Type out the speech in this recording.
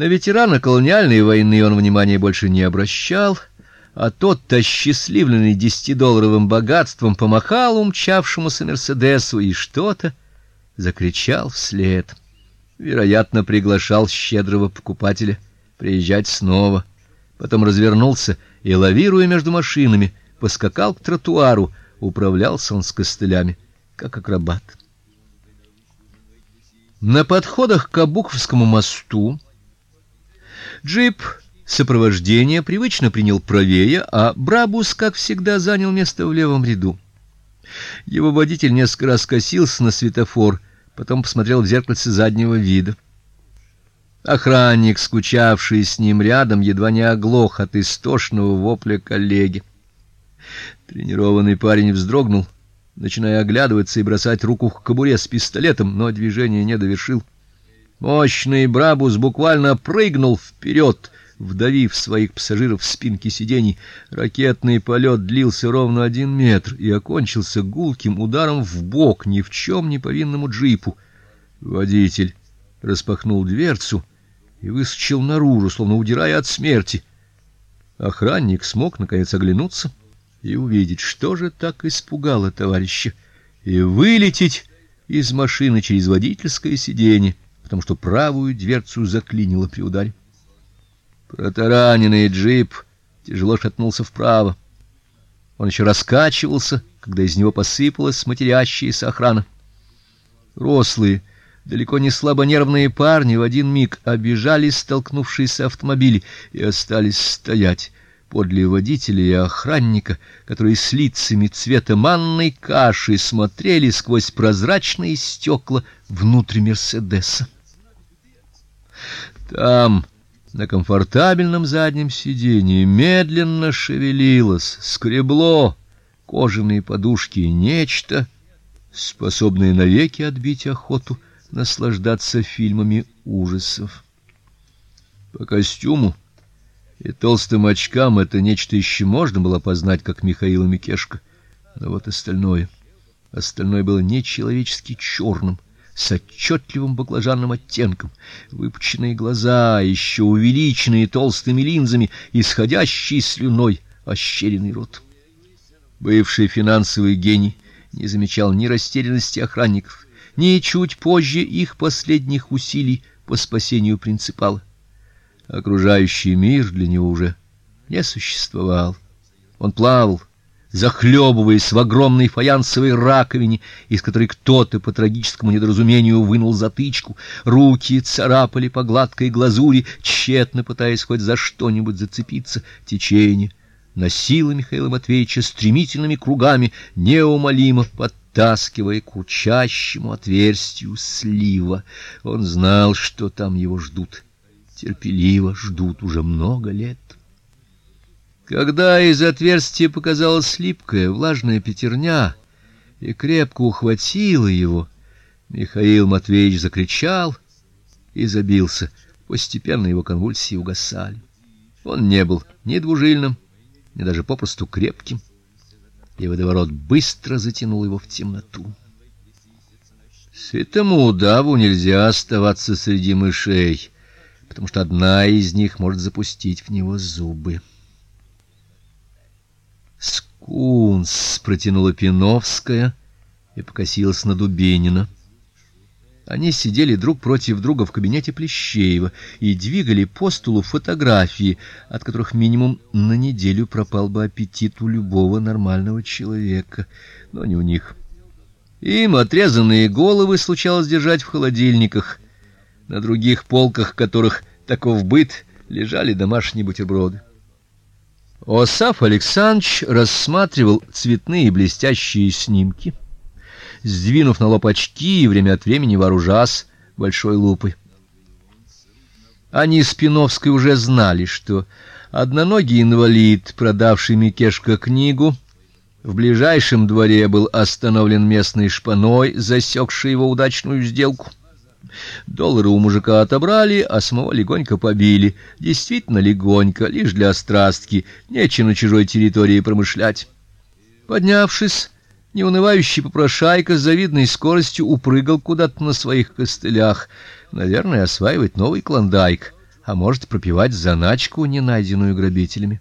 На ветерана колониальной войны он внимания больше не обращал, а тот-то счастливленный десятидолларовым богатством помахал умчавшемуся Мерседесу и что-то закричал вслед. Вероятно, приглашал щедрого покупателя приезжать снова. Потом развернулся и лавируя между машинами, поскакал к тротуару, управлялся он с костылями, как акробат. На подходах к Абуховскому мосту джип сопровождения привычно принял правее, а Брабус, как всегда, занял место в левом ряду. Его водитель несколько раз косился на светофор, потом посмотрел в зеркальце заднего вида. Охранник, скучавший с ним рядом, едва не оглох от истошного вопля коллеги. Тренированный парень вздрогнул начиная оглядываться и бросать руку к кобуре с пистолетом, но движение не довершил. Мощный Брабус буквально прыгнул вперед, вдавив своих пассажиров в спинки сидений. Ракетный полет длился ровно один метр и окончился гулким ударом в бок ни в чем не повинному джипу. Водитель распахнул дверцу и выскочил наружу, словно удирая от смерти. Охранник смог наконец оглянуться и увидеть, что же так испугало товарища, и вылететь из машины через водительское сиденье, потому что правую дверцу заклинило при ударе. Протараненный джип тяжело шатнулся вправо. Он еще раскачивался, когда из него посыпалась матерящаяся охрана. Рослые, далеко не слабонервные парни в один миг обижали столкнувшиеся автомобили и остались стоять подле водителя и охранника, которые с лицами цвета манной каши смотрели сквозь прозрачные стекла внутрь Мерседеса. Там, на комфортабельном заднем сиденье, медленно шевелилось, скребло кожаные подушки нечто, способное навеки отбить охоту наслаждаться фильмами ужасов. По костюму и толстым очкам это нечто еще можно было познать, как Михаила Микешка. Но вот остальное, остальное было нечеловечески черным, с отчетливым баклажанным оттенком, выпученные глаза, еще увеличенные толстыми линзами, исходящий слюной ощеренный рот. Бывший финансовый гений не замечал ни растерянности охранников, ни чуть позже их последних усилий по спасению принципала. Окружающий мир для него уже не существовал. Он плавал, захлебываясь в огромной фаянсовой раковине, из которой кто-то по трагическому недоразумению вынул затычку. Руки царапали по гладкой глазури, тщетно пытаясь хоть за что-нибудь зацепиться. Течение носило Михаила Матвеевича стремительными кругами, неумолимо подтаскивая к урчащему отверстию слива. Он знал, что там его ждут терпеливо ждут уже много лет. Когда из отверстия показалась липкая влажная пятерня и крепко ухватила его, Михаил Матвеевич закричал и забился. Постепенно его конвульсии угасали. Он не был ни двужильным, ни даже попросту крепким, и водоворот быстро затянул его в темноту. Святому удаву нельзя оставаться среди мышей потому что одна из них может запустить в него зубы. Скунс протянула Пиновская и покосилась на Дубенина. Они сидели друг против друга в кабинете Плещеева и двигали по столу фотографии, от которых минимум на неделю пропал бы аппетит у любого нормального человека, но не у них. Им отрезанные головы случалось держать в холодильниках на других полках которых таков быт лежали домашние бутерброды. Осаф Александрович рассматривал цветные блестящие снимки, сдвинув на лоб очки и время от времени вооружаясь большой лупой. Они с Пиновской уже знали, что одноногий инвалид, продавший Микешка книгу, в ближайшем дворе был остановлен местной шпаной, засекшей его удачную сделку. Доллары у мужика отобрали, а самого легонько побили. Действительно легонько, лишь для страстки, нечего на чужой территории промышлять. Поднявшись, неунывающий попрошайка с завидной скоростью упрыгал куда-то на своих костылях, наверное, осваивать новый клондайк. а может пропивать заначку, не найденную грабителями.